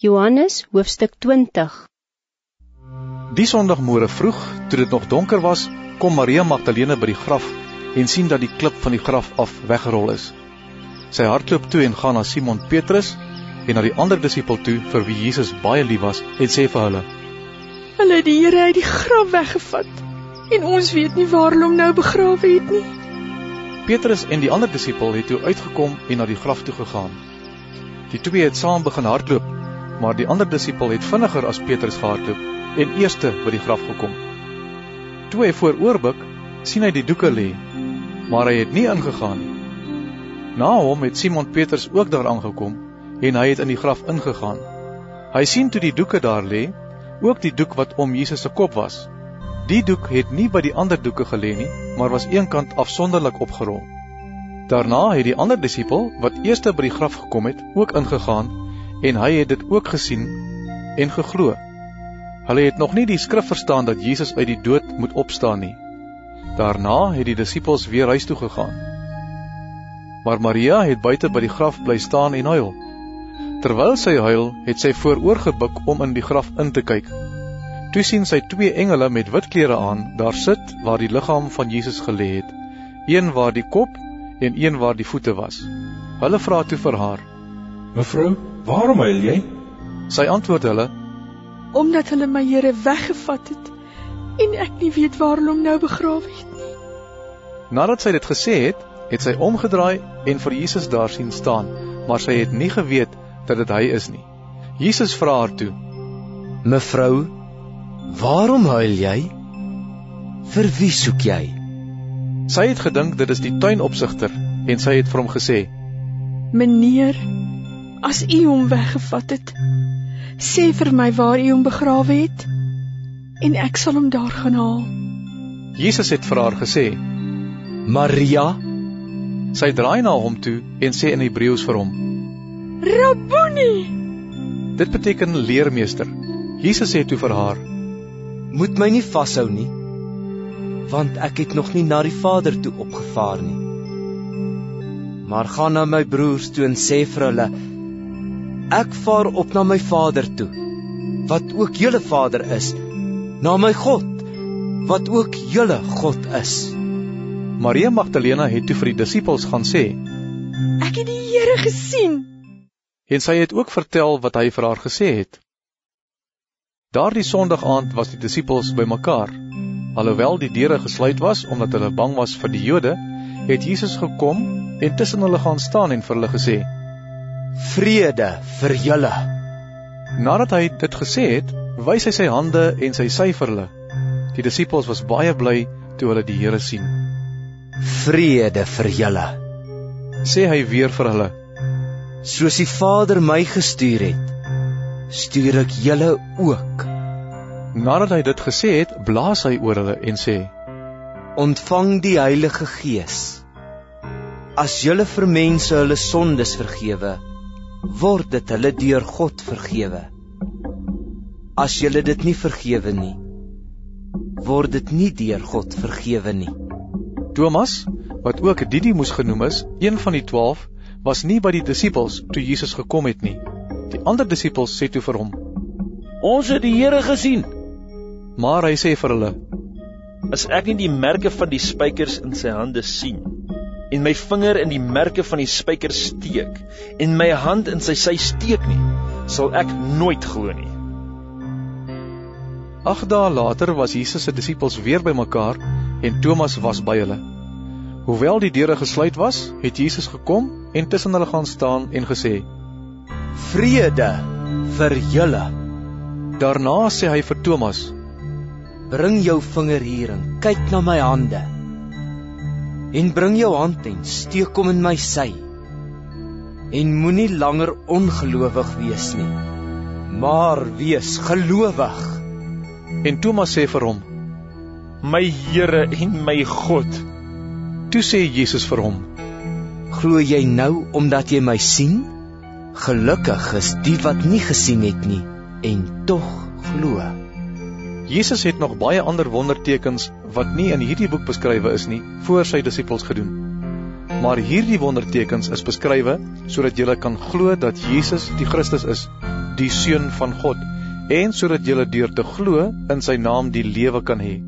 Johannes hoofstuk 20 Die Sondagmôre vroeg, toe dit nog donker was, kom Maria Magdalene by die graf en sien dat die klip van die graf af weggerol is. Sy hardloop toe en gaan na Simon Petrus en na die ander disipel toe vir wie Jesus baie lief was en sê vir hulle: Hulle het die Here uit die graf weggevat en ons weet nie waar hulle hom nou begrawe het nie. Petrus en die ander disipel het toe uitgekom en na die graf toe gegaan. Die twee het saam begin hardloop maar die ander disipel het vinniger as Petrus gehardloop en eerste by die graf gekom. Toe hy vooroorbuig, sien hy die doeke lê, maar hy het nie ingegaan nie. Na hom het Simon Petrus ook daar aangekom en hy het in die graf ingegaan. Hy sien toe die doeke daar lê, ook die doek wat om Jesus se kop was. Die doek het nie by die ander doeke gelê nie, maar was eenkant afsonderlik opgerol. Daarna het die ander disipel wat eerste by die graf gekom het, ook ingegaan en hy het dit ook gesien en geglo. Hulle het nog nie die skrif verstaan dat Jesus uit die dood moet opstaan nie. Daarna het die disippels weer huis toe gegaan. Maar Maria het buite by die graf bly staan en huil. Terwyl sy huil, het sy vooroorgebuk om in die graf in te kyk. Toe sien sy twee engele met wit klere aan daar sit waar die liggaam van Jesus gelê het, een waar die kop en een waar die voete was. Hulle vra toe vir haar: Mevrou, waarom huil jy? Sy antwoord hulle: Omdat hulle my Here weggevat het en ek nie weet waar hulle hom nou begrawe het nie. Nadat sy dit gesê het, het sy omgedraai en vir Jesus daar sien staan, maar sy het nie geweet dat dit hy is nie. Jesus vra haar toe: Mevrou, waarom huil jy? Vir wie soek jy? Sy het gedink dit is die tuinopsigter en sy het vir hom gesê: Meneer, As u hom weggevat het, sê vir my waar u hom begrawe het en ek sal hom daar gaan haal. Jesus het vir haar gesê: Maria. Sy draai na hom toe en sê in Hebreëus vir hom: Rabboni. Dit beteken leermeester. Jesus sê toe vir haar: Moet my nie vashou nie, want ek het nog nie na die Vader toe opgevaar nie. Maar gaan na my broers toe en sê vir hulle: Ek vaar op na my Vader toe, wat ook julle Vader is, na my God, wat ook julle God is. Maria Magdalena het toe vir die disippels gaan sê: Ek het die Here gesien. En sy het ook vertel wat hy vir haar gesê het. Daardie Sondag aand was die disippels bymekaar. Alhoewel die deure gesluit was omdat hulle bang was vir die Jode, het Jesus gekom en tussen hulle gaan staan en vir hulle gesê: vrede vir julle. Nadat hy dit gesê het, wys hy sy hande en sy sy vir hulle. Die disippels was baie bly toe hulle die Here sien. Vrede vir julle. Sê hy weer vir hulle. Soos die Vader my gestuur het, stuur ek julle ook. Nadat hy dit gesê het, blaas hy oor hulle en sê: Ontvang die Heilige Gees. As julle vir mense hulle sondes vergewe, word dit hulle deur God vergewe. As jy dit nie vergewe nie, word dit nie deur God vergewe nie. Thomas, wat ook Didimus genoem is, een van die 12, was nie by die disippels toe Jesus gekom het nie. Die ander disippels sê toe vir hom: "Ons het die Here gesien." Maar hy sê vir hulle: "As ek nie die merke van die spykers in sy hande sien en my vinger in die merke van die spyker steek en my hand in sy sy steek nie, sal ek nooit glo nie. Ag dae later was Jesus se disippels weer bymekaar en Thomas was by hulle. Hoewel die deure gesluit was, het Jesus gekom en tussen hulle gaan staan en gesê: "Vrede vir julle." Daarna sê hy vir Thomas: "Bring jou vinger hier en kyk na my hande." En bring jou hand en steek hom in my sy. En moenie langer ongelowig wees nie, maar wees gelowig. En Thomas sê vir hom: My Here en my God. Toe sê Jesus vir hom: Glo jy nou omdat jy my sien? Gelukkig is die wat nie gesien het nie en tog glo. Jesus het nog baie ander wondertekens wat nie in hierdie boek beskrywe is nie, voor sy disippels gedoen. Maar hierdie wondertekens is beskrywe sodat jy kan glo dat Jesus die Christus is, die seun van God, en sodat julle deur te glo in sy naam die lewe kan hê.